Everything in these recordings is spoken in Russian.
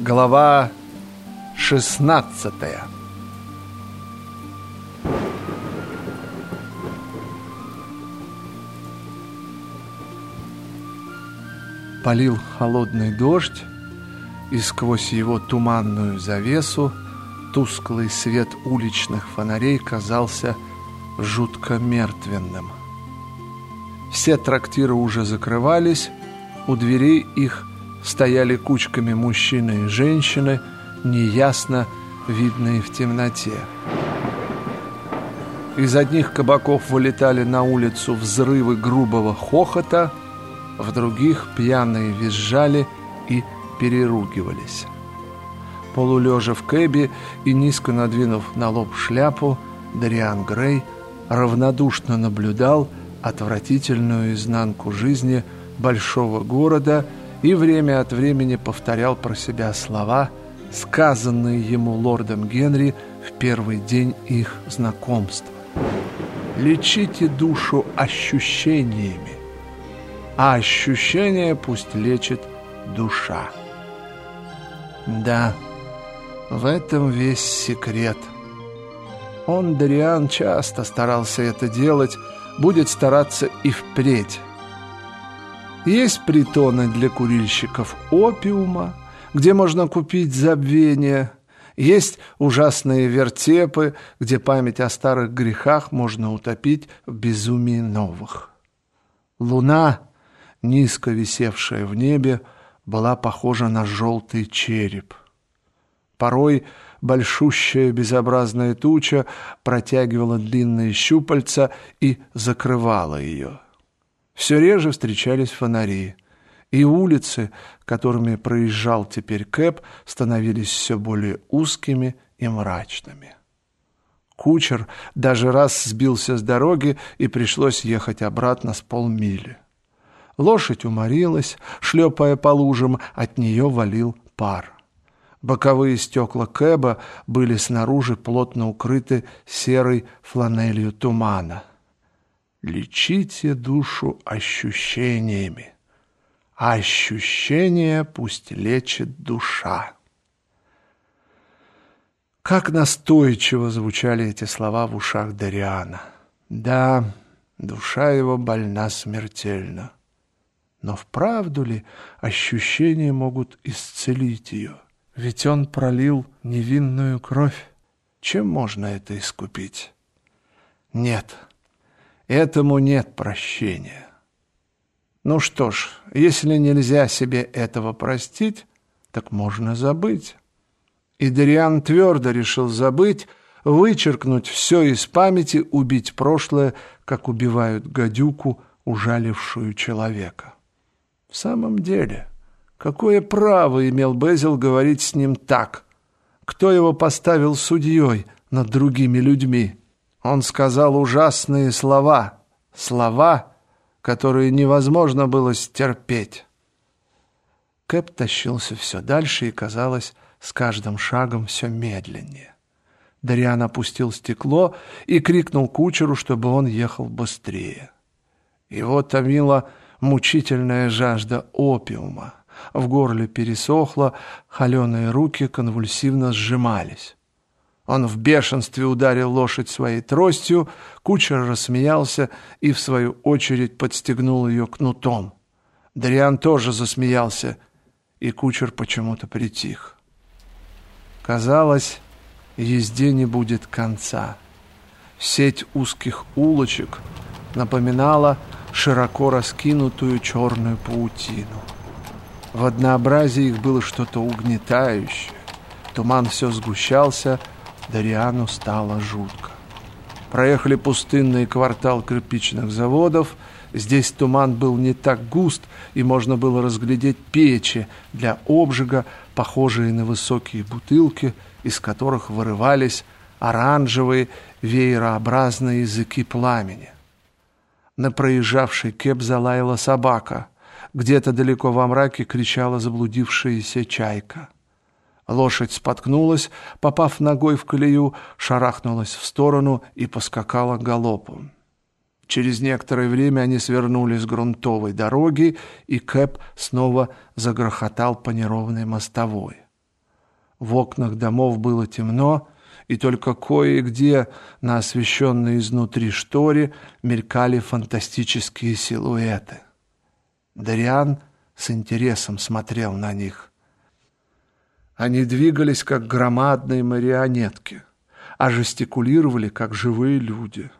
Глава 16 Полил холодный дождь, и сквозь его туманную завесу тусклый свет уличных фонарей казался жутко мертвенным. Все трактиры уже закрывались, у дверей их стояли кучками мужчины и женщины, неясно видные в темноте. Из одних кабаков вылетали на улицу взрывы грубого хохота, в других пьяные визжали и переругивались. Полулежа в кэбе и низко надвинув на лоб шляпу, Дариан Грей равнодушно наблюдал отвратительную изнанку жизни большого города – и время от времени повторял про себя слова, сказанные ему лордом Генри в первый день их знакомства. «Лечите душу ощущениями, а ощущения пусть лечит душа». Да, в этом весь секрет. Он, Дариан, часто старался это делать, будет стараться и впредь. Есть притоны для курильщиков опиума, где можно купить забвение. Есть ужасные вертепы, где память о старых грехах можно утопить в безумии новых. Луна, низко висевшая в небе, была похожа на желтый череп. Порой большущая безобразная туча протягивала длинные щупальца и закрывала ее. Все реже встречались фонари, и улицы, которыми проезжал теперь Кэп, становились все более узкими и мрачными. Кучер даже раз сбился с дороги, и пришлось ехать обратно с полмили. Лошадь уморилась, шлепая по лужам, от нее валил пар. Боковые стекла Кэба были снаружи плотно укрыты серой фланелью тумана — Лечите душу ощущениями, а ощущения пусть лечит душа. Как настойчиво звучали эти слова в ушах Дариана. Да, душа его больна смертельно. Но вправду ли ощущения могут исцелить ее? Ведь он пролил невинную кровь. Чем можно это искупить? Нет, — Этому нет прощения. Ну что ж, если нельзя себе этого простить, так можно забыть. И Дариан твердо решил забыть, вычеркнуть все из памяти, убить прошлое, как убивают гадюку, ужалившую человека. В самом деле, какое право имел Безил говорить с ним так? Кто его поставил судьей над другими людьми? Он сказал ужасные слова, слова, которые невозможно было стерпеть. Кэп тащился все дальше и, казалось, с каждым шагом все медленнее. Дариан опустил стекло и крикнул кучеру, чтобы он ехал быстрее. Его томила мучительная жажда опиума. В горле пересохло, холеные руки конвульсивно сжимались. Он в бешенстве ударил лошадь своей тростью, кучер рассмеялся и, в свою очередь, подстегнул ее кнутом. Дариан тоже засмеялся, и кучер почему-то притих. Казалось, езде не будет конца. Сеть узких улочек напоминала широко раскинутую черную паутину. В однообразии их было что-то угнетающее. Туман все сгущался, Дариану стало жутко. Проехали пустынный квартал кирпичных заводов. Здесь туман был не так густ, и можно было разглядеть печи для обжига, похожие на высокие бутылки, из которых вырывались оранжевые веерообразные языки пламени. На проезжавший кеп залаяла собака. Где-то далеко во мраке кричала заблудившаяся чайка. Лошадь споткнулась, попав ногой в колею, шарахнулась в сторону и поскакала галопом. Через некоторое время они свернули с грунтовой дороги, и Кэп снова загрохотал по неровной мостовой. В окнах домов было темно, и только кое-где на освещенной изнутри шторе мелькали фантастические силуэты. Дариан с интересом смотрел на них. Они двигались, как громадные марионетки, а жестикулировали, как живые люди.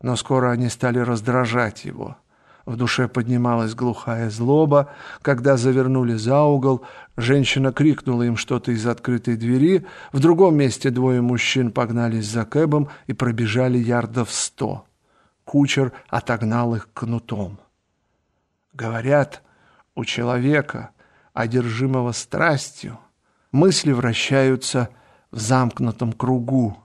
Но скоро они стали раздражать его — в душе поднималась глухая злоба. Когда завернули за угол, женщина крикнула им что-то из открытой двери. В другом месте двое мужчин погнались за кэбом и пробежали ярдов сто. Кучер отогнал их кнутом. Говорят, у человека, одержимого страстью, мысли вращаются в замкнутом кругу.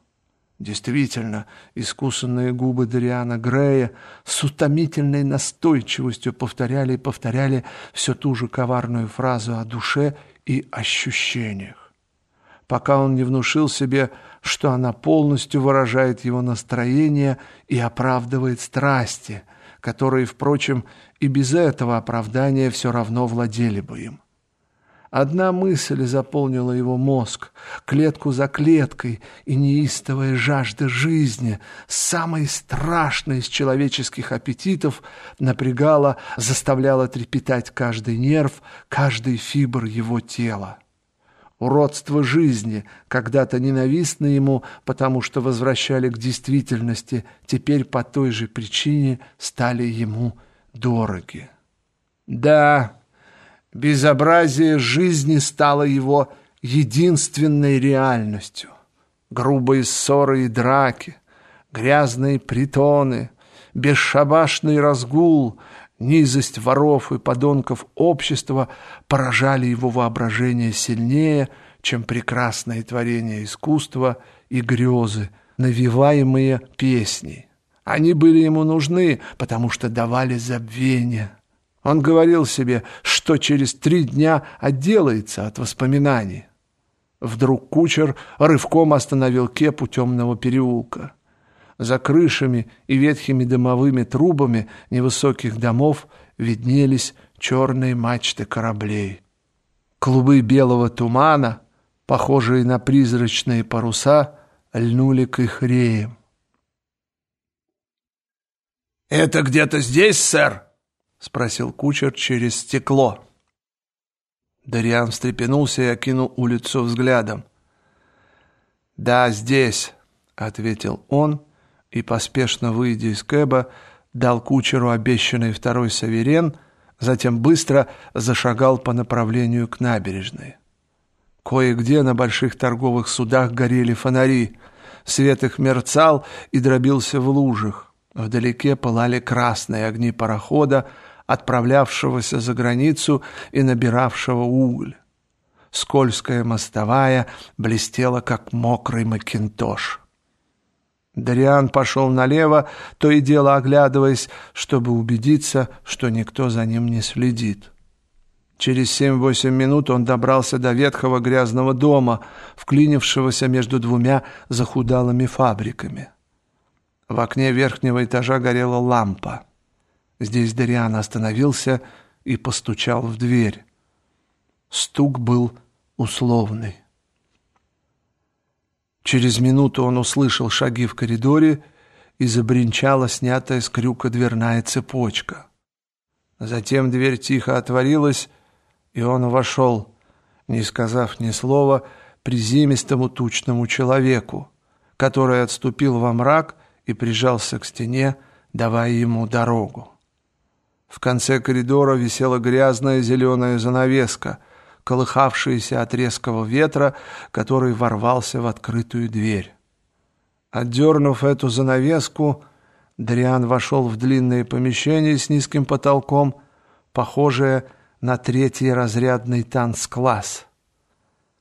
Действительно, искусанные губы Дариана Грея с утомительной настойчивостью повторяли и повторяли все ту же коварную фразу о душе и ощущениях. Пока он не внушил себе, что она полностью выражает его настроение и оправдывает страсти, которые, впрочем, и без этого оправдания все равно владели бы им. Одна мысль заполнила его мозг, клетку за клеткой, и неистовая жажда жизни, самой страшной из человеческих аппетитов, напрягала, заставляла трепетать каждый нерв, каждый фибр его тела. Уродство жизни, когда-то ненавистное ему, потому что возвращали к действительности, теперь по той же причине стали ему дороги. Да, Безобразие жизни стало его единственной реальностью. Грубые ссоры и драки, грязные притоны, бесшабашный разгул, низость воров и подонков общества поражали его воображение сильнее, чем прекрасные творения искусства и грезы, навиваемые песней. Они были ему нужны, потому что давали забвение – он говорил себе, что через три дня отделается от воспоминаний. Вдруг кучер рывком остановил кеп у темного переулка. За крышами и ветхими дымовыми трубами невысоких домов виднелись черные мачты кораблей. Клубы белого тумана, похожие на призрачные паруса, льнули к их реям. «Это где-то здесь, сэр?» — спросил кучер через стекло. Дариан встрепенулся и окинул улицу взглядом. «Да, здесь», — ответил он, и, поспешно выйдя из кэба, дал кучеру обещанный второй саверен, затем быстро зашагал по направлению к набережной. Кое-где на больших торговых судах горели фонари, свет их мерцал и дробился в лужах. Вдалеке пылали красные огни парохода, отправлявшегося за границу и набиравшего уголь. Скользкая мостовая блестела, как мокрый макинтош. Дариан пошел налево, то и дело оглядываясь, чтобы убедиться, что никто за ним не следит. Через семь-восемь минут он добрался до ветхого грязного дома, вклинившегося между двумя захудалыми фабриками. В окне верхнего этажа горела лампа. Здесь Дариан остановился и постучал в дверь. Стук был условный. Через минуту он услышал шаги в коридоре и забринчала снятая с крюка дверная цепочка. Затем дверь тихо отворилась, и он вошел, не сказав ни слова, приземистому тучному человеку, который отступил во мрак и прижался к стене, давая ему дорогу. Конце коридора висела грязная зеленая занавеска, колыхавшаяся от резкого ветра, который ворвался в открытую дверь. Отдернув эту занавеску, Дриан вошел в длинное помещение с низким потолком, похожее на третий разрядный танцкласс.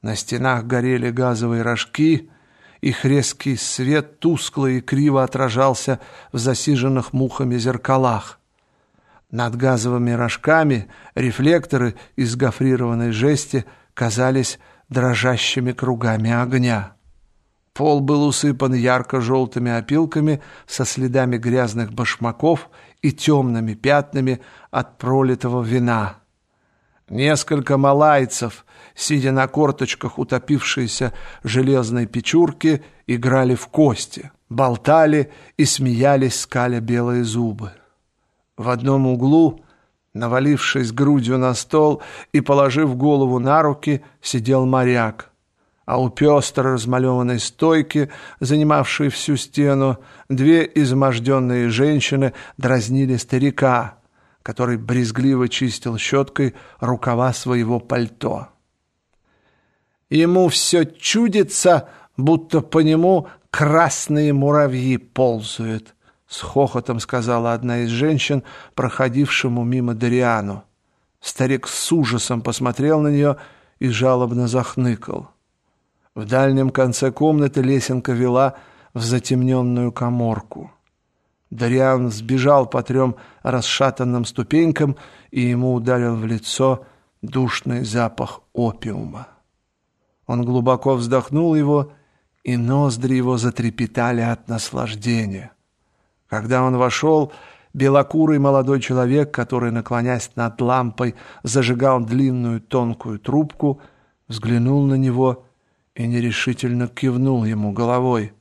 На стенах горели газовые рожки, их резкий свет тускло и криво отражался в засиженных мухами зеркалах. Над газовыми рожками рефлекторы из гофрированной жести казались дрожащими кругами огня. Пол был усыпан ярко-желтыми опилками со следами грязных башмаков и темными пятнами от пролитого вина. Несколько малайцев, сидя на корточках утопившейся железной печурки, играли в кости, болтали и смеялись, скаля белые зубы. В одном углу, навалившись грудью на стол и положив голову на руки, сидел моряк, а у пестро размалеванной стойки, занимавшей всю стену, две изможденные женщины дразнили старика, который брезгливо чистил щеткой рукава своего пальто. Ему все чудится, будто по нему красные муравьи ползают, с хохотом сказала одна из женщин, проходившему мимо Дариану. Старик с ужасом посмотрел на нее и жалобно захныкал. В дальнем конце комнаты лесенка вела в затемненную коморку. Дариан сбежал по трем расшатанным ступенькам, и ему ударил в лицо душный запах опиума. Он глубоко вздохнул его, и ноздри его затрепетали от наслаждения. Когда он вошел, белокурый молодой человек, который, наклонясь над лампой, зажигал длинную тонкую трубку, взглянул на него и нерешительно кивнул ему головой.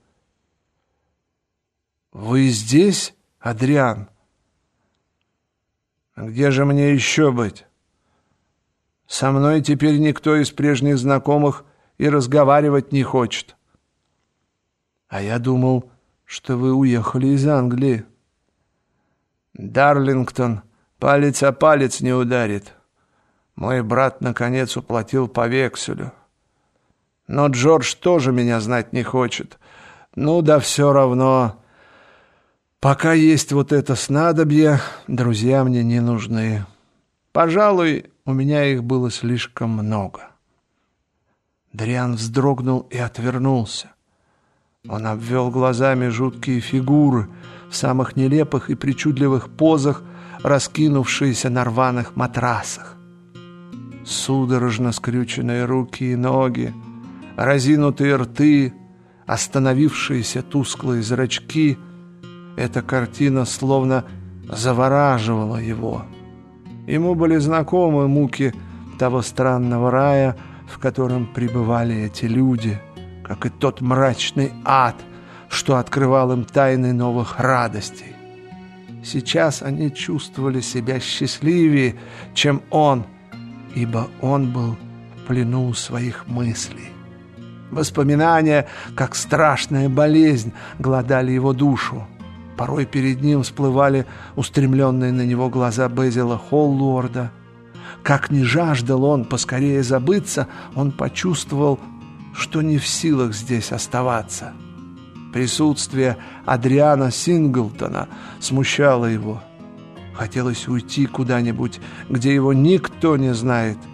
«Вы здесь, Адриан?» «Где же мне еще быть?» «Со мной теперь никто из прежних знакомых и разговаривать не хочет». «А я думал...» что вы уехали из Англии. Дарлингтон палец о палец не ударит. Мой брат, наконец, уплатил по векселю. Но Джордж тоже меня знать не хочет. Ну да все равно. Пока есть вот это снадобье, друзья мне не нужны. Пожалуй, у меня их было слишком много. Дриан вздрогнул и отвернулся. Он обвел глазами жуткие фигуры в самых нелепых и причудливых позах, раскинувшиеся на рваных матрасах. Судорожно скрюченные руки и ноги, разинутые рты, остановившиеся тусклые зрачки — эта картина словно завораживала его. Ему были знакомы муки того странного рая, в котором пребывали эти люди — как и тот мрачный ад, что открывал им тайны новых радостей. Сейчас они чувствовали себя счастливее, чем он, ибо он был в плену своих мыслей. Воспоминания, как страшная болезнь, гладали его душу. Порой перед ним всплывали устремленные на него глаза Безила Холлорда. Как не жаждал он поскорее забыться, он почувствовал что не в силах здесь оставаться. Присутствие Адриана Синглтона смущало его. Хотелось уйти куда-нибудь, где его никто не знает –